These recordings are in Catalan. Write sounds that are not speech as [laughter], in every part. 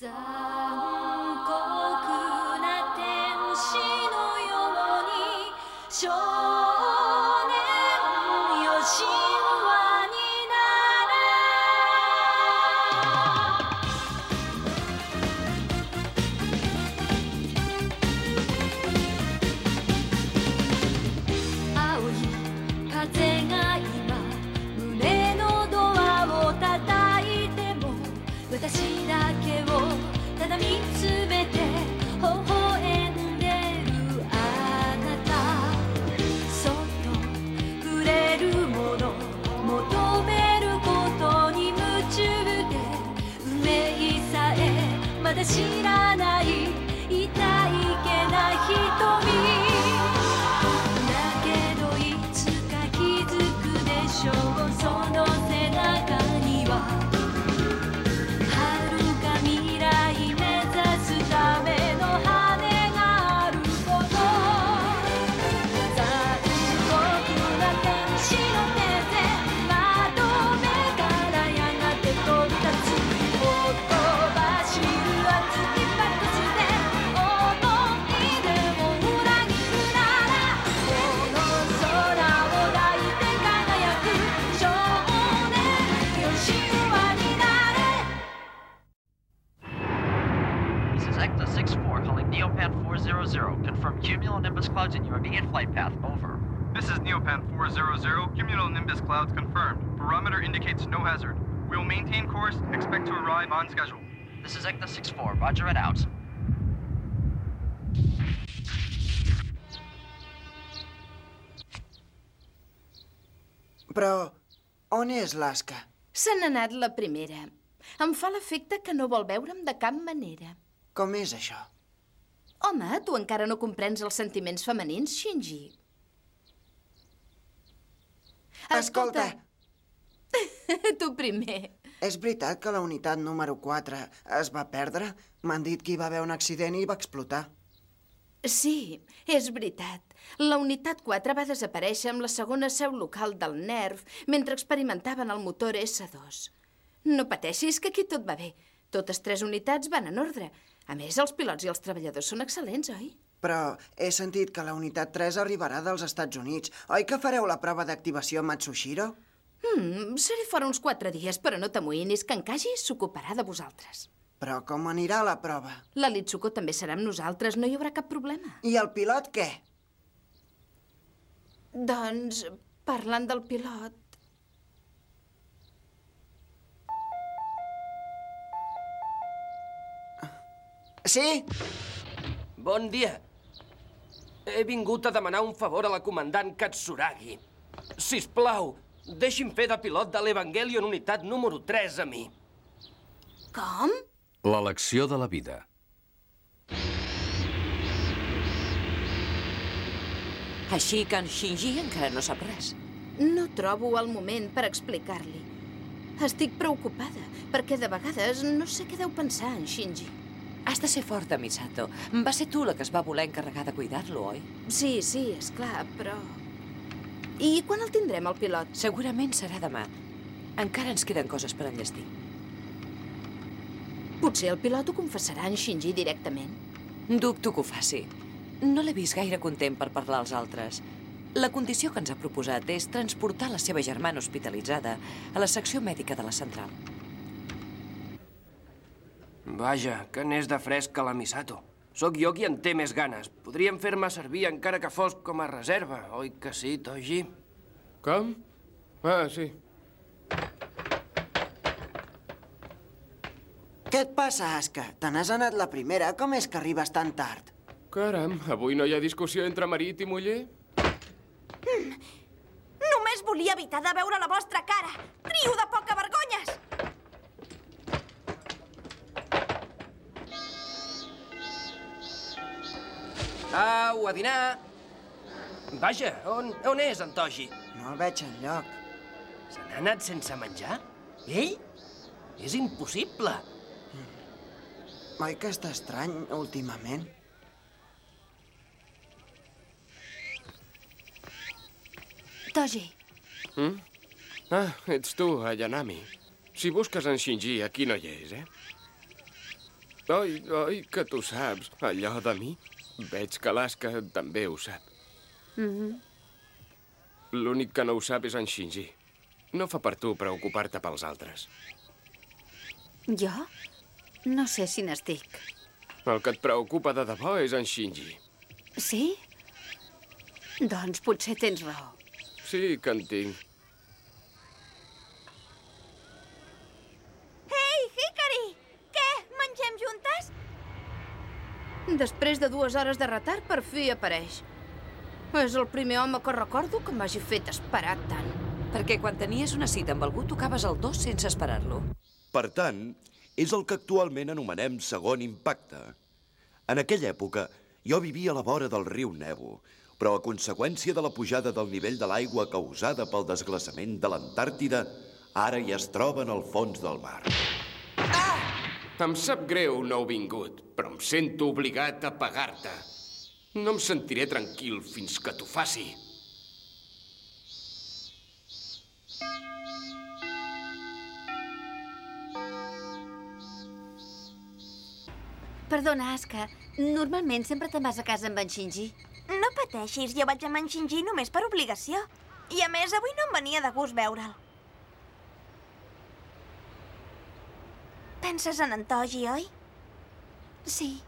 残酷な天使のようにまだ知らない clouds in your immediate flight path. Over. This is Neopan 400. Cumulonimbus clouds confirmed. Barometer indicates no hazard. We will maintain course. Expect to arrive on schedule. This is ECTA 6-4. Roger it out. Però on és l'Asca? Se n'ha anat la primera. Em fa l'efecte que no vol veure'm de cap manera. Com és això? Home, tu encara no comprens els sentiments femenins, Shinji. Escolta, [laughs] tu primer. és veritat que la unitat número 4 es va perdre? M'han dit que hi va haver un accident i va explotar. Sí, és veritat. La unitat 4 va desaparèixer amb la segona seu local del NERV mentre experimentaven el motor S2. No pateixis, que aquí tot va bé. Totes tres unitats van en ordre. A més, els pilots i els treballadors són excel·lents, oi? Però he sentit que la unitat 3 arribarà dels Estats Units. Oi que fareu la prova d'activació a Matsushiro? Mm, seré fora uns quatre dies, però no t'amoïnis, que en Kaji s'ocuparà de vosaltres. Però com anirà la prova? La Litsuko també serà amb nosaltres, no hi haurà cap problema. I el pilot què? Doncs, parlant del pilot... Sí? Bon dia. He vingut a demanar un favor a la comandant Katsuragi. Si plau, deixi'm fer de pilot de l'Evangelion unitat número 3 a mi. Com? L'elecció de la vida. Així que en Shinji encara no sap res. No trobo el moment per explicar-li. Estic preocupada, perquè de vegades no sé què deu pensar en Shinji. Has de ser forta, Misato. Va ser tu la que es va voler encarregar de cuidar-lo, oi? Sí, sí, és clar, però... I quan el tindrem, el pilot? Segurament serà demà. Encara ens queden coses per enllestir. Potser el pilot ho confessarà en Shinji directament. Dubto que ho faci. No l'he vist gaire content per parlar als altres. La condició que ens ha proposat és transportar la seva germana hospitalitzada a la secció mèdica de la central. Vaja, que n'és de fresc que la Misato. Sóc jo qui en té més ganes. Podríem fer-me servir encara que fos com a reserva, oi que sí, Toji? Com? Ah, sí. Què et passa, Aska? Te n'has anat la primera. Com és que arribes tan tard? Caram, avui no hi ha discussió entre marit i muller? Només volia evitar de veure la vostra cara. Trio de poca vergonyes! Au, a dinar! Vaja, on, on és en Toji? No el veig enlloc. Se n'ha anat sense menjar? Ell? És impossible. Oi que està estrany, últimament? Toji, Mm? Ah, ets tu, Ayanami. Si busques en Shinji, aquí no hi és, eh? Oi, oi, que tu saps, allò de mi. Veig que l'Asca també ho sap. Mhm. L'únic que no ho sap és en Shinji. No fa per tu preocupar-te pels altres. Jo? No sé si n'estic. El que et preocupa de debò és en Shinji. Sí? Doncs potser tens raó. Sí que en tinc. Ei, Hickory! Què? Mengem juntes? Després de dues hores de retard, per fi apareix. És el primer home que recordo que m'hagi fet esperar tant. Perquè quan tenies una cita amb algú tocaves el dos sense esperar-lo. Per tant, és el que actualment anomenem segon impacte. En aquella època, jo vivia a la vora del riu Nebo, però a conseqüència de la pujada del nivell de l'aigua causada pel desglaçament de l'Antàrtida, ara ja es troba en el fons del mar. Em sap greu no heu vingut, però em sento obligat a pagar-te. No em sentiré tranquil fins que t'ho faci. Perdona, Aska. Normalment sempre te'n vas a casa amb en Shinji. No pateixis, jo vaig amb en Shinji només per obligació. I a més, avui no em venia de gust veure'l. Penses en en Toji, oi? Sí,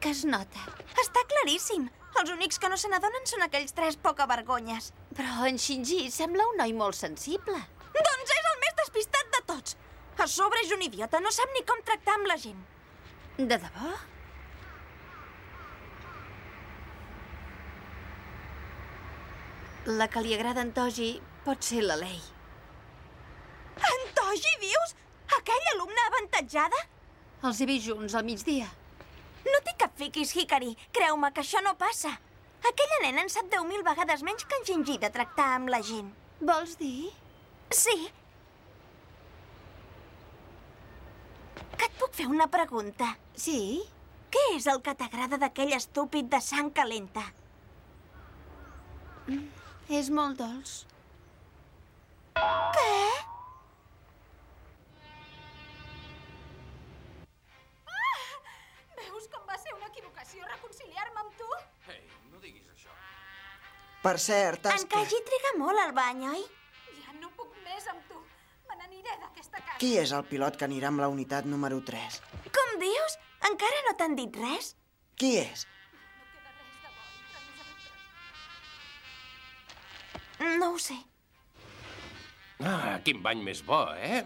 que es nota. Està claríssim. Els únics que no se n'adonen són aquells tres poca vergonyes. Però en Shinji sembla un noi molt sensible. Doncs és el més despistat de tots. A sobre és un idiota, no sap ni com tractar amb la gent. De debò? La que li agrada a en Toji pot ser la Lei. En Toji, dius? Aquella alumna avantatjada? Els he vist junts al migdia. No t'hi cap fiquis, Hikari. Creu-me que això no passa. Aquella nena en sap 10.000 vegades menys que en Gingy de tractar amb la gent. Vols dir? Sí. Que et puc fer una pregunta? Sí? Què és el que t'agrada d'aquell estúpid de sang calenta? Mm, és molt dolç. Què? Tu? Ei, no diguis això. Per cert, En Aska, Kaji triga molt al bany, oi? Ja no puc més amb tu. Me n'aniré d'aquesta casa. qui és el pilot que anirà amb la unitat número 3? Com dius? Encara no t'han dit res? Qui és? No ho sé. Ah, quin bany més bo, eh?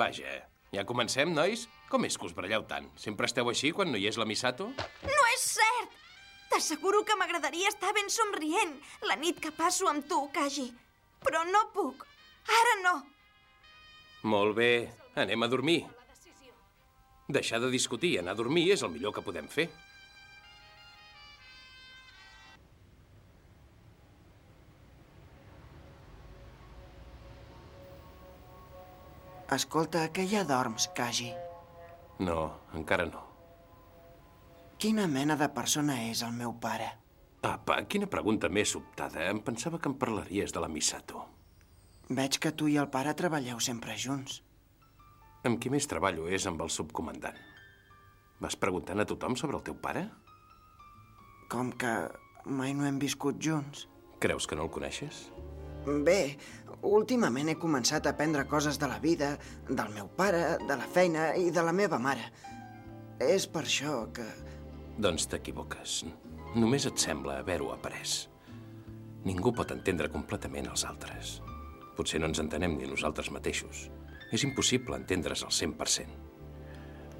Vaja, ja comencem, nois? Com és que us baralleu tant? Sempre esteu així quan no hi és la Misato? No és cert! T'asseguro que m'agradaria estar ben somrient la nit que passo amb tu, Kaji. Però no puc. Ara no. Molt bé, anem a dormir. Deixar de discutir i anar a dormir és el millor que podem fer. Escolta, que ja dorms, Kaji. No, encara no. Quina mena de persona és el meu pare? Apa, quina pregunta més sobtada. Em pensava que em parlaries de la Misato. Veig que tu i el pare treballeu sempre junts. Amb qui més treballo és amb el subcomandant. Vas preguntant a tothom sobre el teu pare? Com que mai no hem viscut junts. Creus que no el coneixes? Bé, últimament he començat a aprendre coses de la vida, del meu pare, de la feina i de la meva mare. És per això que... Doncs t'equivoques. Només et sembla haver-ho après. Ningú pot entendre completament els altres. Potser no ens entenem ni nosaltres mateixos. És impossible entendre's al 100%.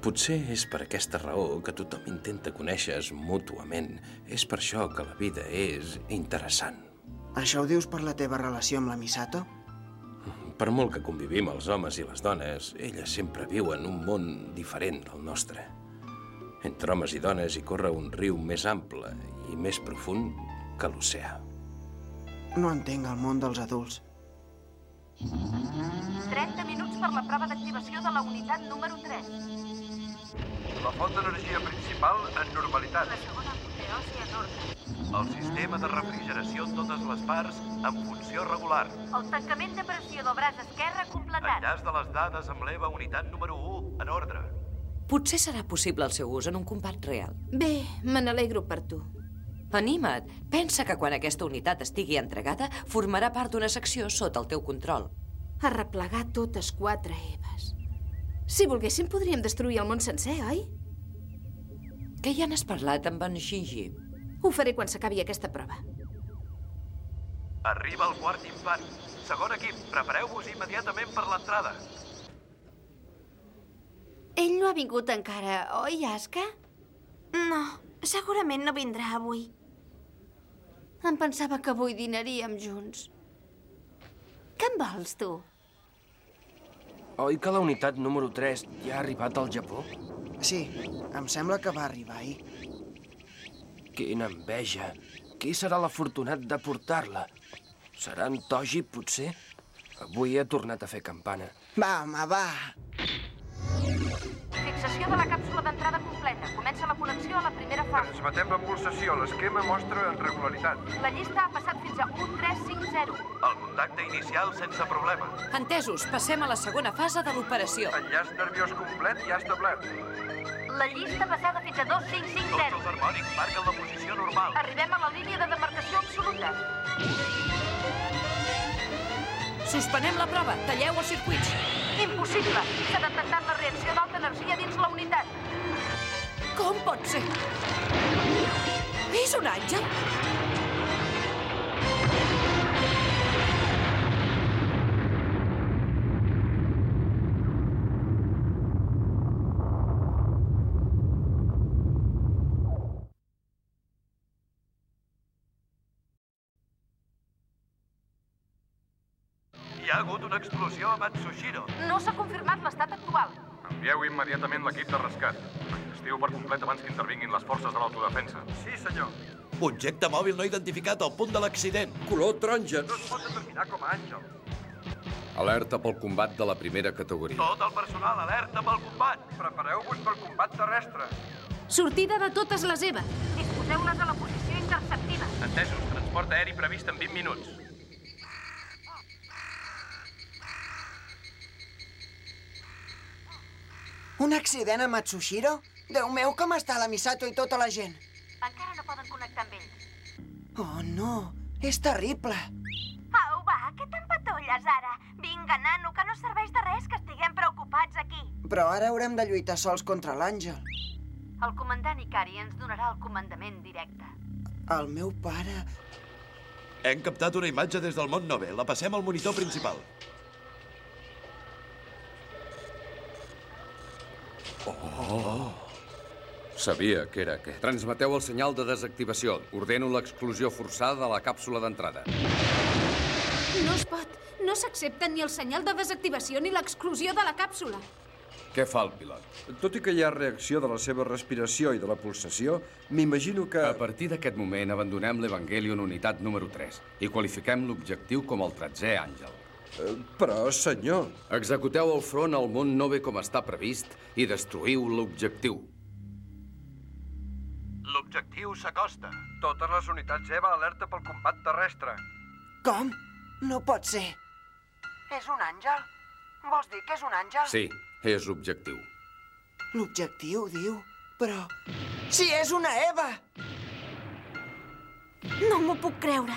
Potser és per aquesta raó que tothom intenta conèixer-se mútuament. És per això que la vida és interessant. Això ho dius per la teva relació amb la Misato? Per molt que convivim els homes i les dones, elles sempre viuen un món diferent del nostre. Entre homes i dones hi corre un riu més ample i més profund que l'oceà. No entenc el món dels adults. 30 minuts per la prova d'activació de la unitat número 3. La font d'energia principal en normalitat. La segona apoteosi en ordre. El sistema de refrigeració en totes les parts en funció regular. El tancament de pressió del braç esquerre completat. Enllaç de les dades amb l'EVA unitat número 1 en ordre. Potser serà possible el seu ús en un combat real. Bé, me n'alegro per tu. Anima't. Pensa que quan aquesta unitat estigui entregada, formarà part d'una secció sota el teu control. Arreplegar totes quatre Eves. Si volguéssim, podríem destruir el món sencer, oi? Què hi han parlat amb en Shinji? Ho faré quan s'acabi aquesta prova. Arriba el quart infant. Segon equip, prepareu-vos immediatament per l'entrada. Ell no ha vingut encara, oi, Aska? No, segurament no vindrà avui. Em pensava que avui dinaríem junts. Què en vols, tu? Oi que la unitat número 3 ja ha arribat al Japó? Sí, em sembla que va arribar ahir. Quina enveja. Qui serà l'afortunat de portar-la? Serà en Toji, potser? Avui ha tornat a fer campana. Va, home, va. Fixació de la càpsula d'entrada completa. Comença la connexió a la primera fase. Transmetem la pulsació. L'esquema mostra en regularitat. La llista ha passat fins a 1350. El contacte inicial sense problema. Entesos, passem a la segona fase de l'operació. Enllaç nerviós complet ja establert. La llista passada fins a 2550. Els harmònics marquen la posició normal. Arribem a la línia de demarcació absoluta. Suspenem la prova. Talleu els circuits. Impossible. S'ha detectat la reacció d'alta energia dins la unitat. Com pot ser? És un àngel? Ha hagut una explosió a Matsushiro. No s'ha confirmat l'estat actual. Envieu immediatament l'equip de rescat. Estiu per complet abans que intervinguin les forces de l'autodefensa. Sí, senyor. Objecte mòbil no identificat al punt de l'accident. Color taronja. No es pot determinar com a àngel. Alerta pel combat de la primera categoria. Tot el personal alerta pel combat. Prepareu-vos pel combat terrestre. Sortida de totes les Eves. Disposeu-les a la posició interceptiva. Entesos. Transport aeri previst en 20 minuts. Un accident a Matsushiro? Déu meu, com està la Misato i tota la gent? Encara no poden connectar amb ells. Oh, no. És terrible. Au, va, què t'empatolles ara? Vinga, nano, que no serveix de res que estiguem preocupats aquí. Però ara haurem de lluitar sols contra l'àngel. El comandant Ikari ens donarà el comandament directe. El meu pare... Hem captat una imatge des del món 9. La passem al monitor principal. Oh! Sabia que era aquest. Transmeteu el senyal de desactivació. Ordeno l'exclusió forçada de la càpsula d'entrada. No es pot. No s'accepten ni el senyal de desactivació ni l'exclusió de la càpsula. Què fa el pilot? Tot i que hi ha reacció de la seva respiració i de la pulsació, m'imagino que... A partir d'aquest moment abandonem l'Evangelion unitat número 3 i qualifiquem l'objectiu com el 13è àngel. Eh, Però, senyor... Executeu el front al món 9 com està previst i destruïu l'objectiu. L'objectiu s'acosta. Totes les unitats EVA alerta pel combat terrestre. Com? No pot ser. És un àngel? Vols dir que és un àngel? Sí, és l'objectiu. L'objectiu, diu. Però... Si és una Eva! No m'ho puc creure.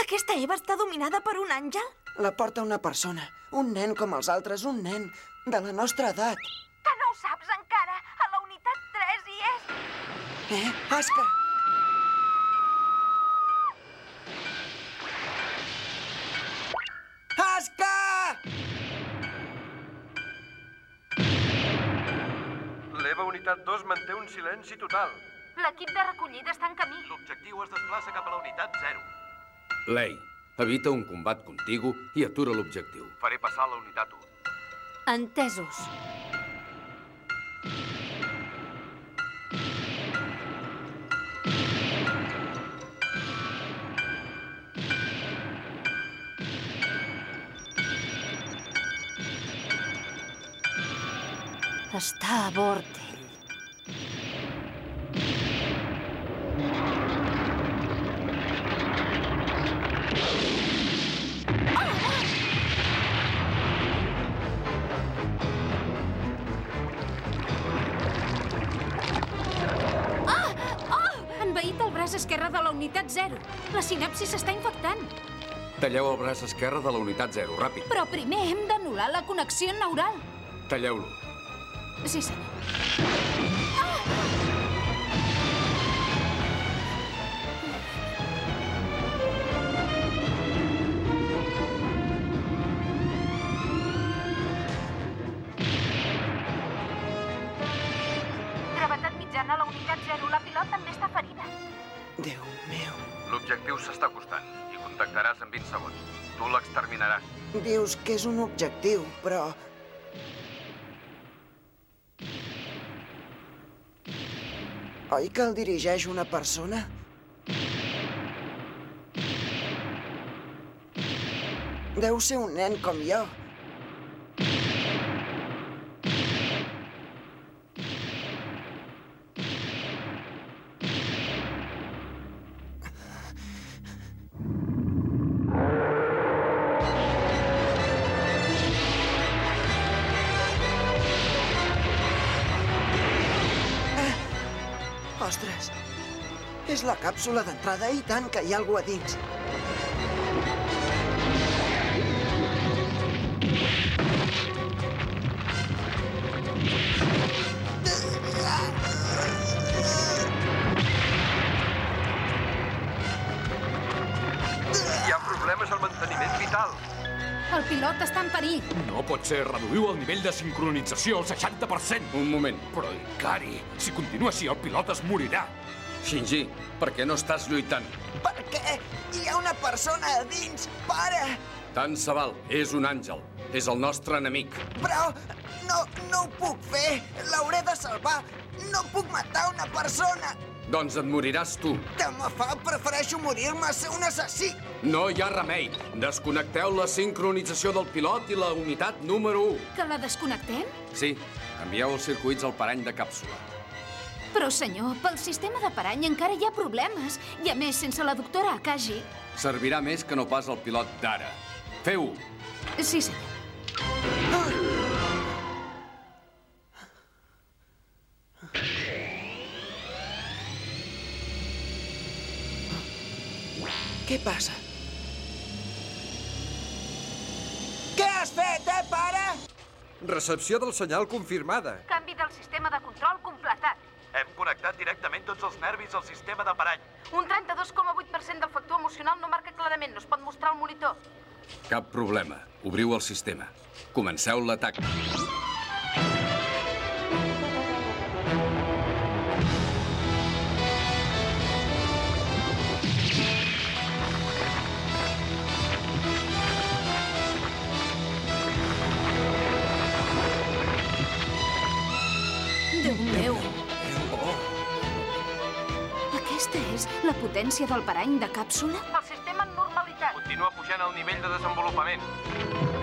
Aquesta Eva està dominada per un àngel? La porta una persona. Un nen com els altres, un nen de la nostra edat. Que no ho saps encara. A la unitat 3 hi és... Eh? Aska! L'EVA unitat 2 manté un silenci total. L'equip de recollida està en camí. L'objectiu es desplaça cap a la unitat 0. Lei, evita un combat contigu i atura l'objectiu. Faré passar la unitat 1. Entesos. Està a bord ell. braç esquerre de la unitat 0. La sinapsi s'està infectant. Talleu el braç esquerre de la unitat 0, ràpid. Però primer hem d'anul·lar la connexió neural. Talleu-lo. Sí, senyor. Gravetat mitjana a la unitat 0. La pilot també està ferida. Déu meu. L'objectiu s'està acostant i contactaràs en 20 segons. Tu l'exterminaràs. Dius que és un objectiu, però... Oi que el dirigeix una persona? Deu ser un nen com jo. Ostres! És la càpsula d'entrada i tant que hi ha algú a dins. Hi ha problemes al manteniment vital. El pilot està en perill. No pot ser, reduïu el nivell de sincronització al 60%. Un moment. Però, Ikari, si continua així, el pilot es morirà. Shinji, per què no estàs lluitant? Perquè hi ha una persona a dins! Para! Tant se val, és un àngel. És el nostre enemic. Però no, no ho puc fer! L'hauré de salvar! No puc matar una persona! Doncs et moriràs tu. De me fa, prefereixo morir-me a ser un assassí! No hi ha remei. Desconnecteu la sincronització del pilot i la unitat número 1. Que la desconnectem? Sí, canvieu els circuits al parany de càpsula. Però, senyor, pel sistema de parany encara hi ha problemes. I a més, sense la doctora Akaji... Servirà més que no pas el pilot d'ara. Feu-ho. Sí, senyor. Què passa? Què has fet, eh, pare? Recepció del senyal confirmada. Canvi del sistema de control completat. Hem connectat directament tots els nervis al sistema de parany. Un 32,8% del factor emocional no marca clarament, no es pot mostrar al monitor. Cap problema. Obriu el sistema. Comenceu l'atac. Déu meu. Aquesta és la potència del parany de càpsula? El sistema en normalitat. Continua pujant el nivell de desenvolupament.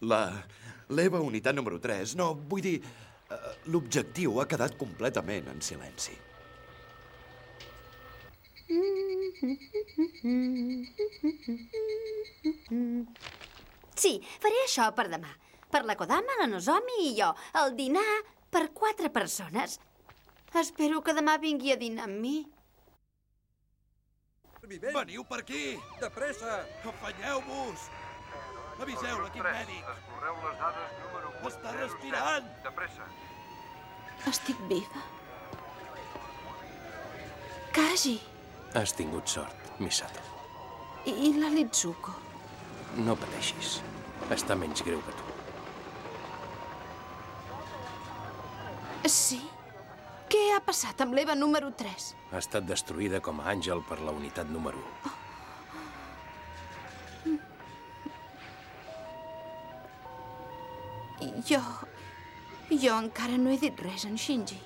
La... l'EVA unitat número 3, no, vull dir... eh, L'objectiu ha quedat completament en silenci. Sí, faré això per demà. Per la Kodama, la Nozomi i jo. El dinar per quatre persones. Espero que demà vingui a dinar amb mi. Veniu per aquí! De pressa! Afanyeu-vos! Aviseu l'equip mèdic! Escorreu les dades número 8. Està respirant! De pressa. Estic viva. Kaji. Has tingut sort, Misato. I la Litsuko. No pateixis. Està menys greu que tu. Sí? Què ha passat amb l'Eva número 3? Ha estat destruïda com a àngel per la unitat número 1. Jo... Jo encara no he dit res en Shinji.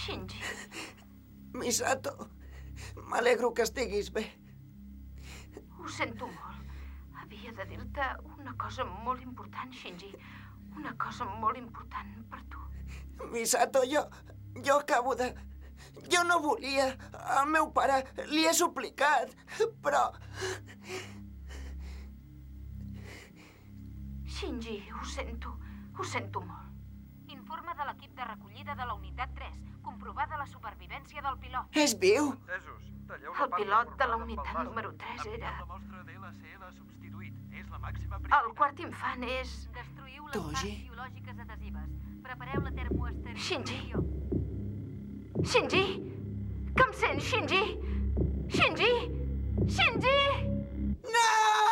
Shinji. Misato, m'alegro que estiguis bé. Ho sento molt. Havia de dir-te una cosa molt important, Shinji. Una cosa molt important per tu. Misato, jo... Jo acabo de... Jo no volia. El meu pare li he suplicat, però... Shinji, ho sento. Ho sento molt. Informe de l'equip de recollida de la unitat 3. Comprovada la supervivència del pilot. És viu? Entesos. El pilot de la unitat número 3 era... La mostra d'LCL substituït. És la màxima El quart infant és... Destruïu les parts biològiques adhesives. Prepareu la. Shinji? Shinji? Que em sents, Shinji? Shinji? Shinji? シ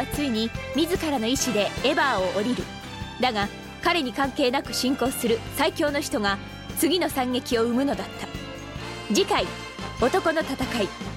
はついに自らの意志でエヴァーを降りる。だが彼に関係なく進行する最強の人が次の惨劇を生むのだった。次回「男の戦い。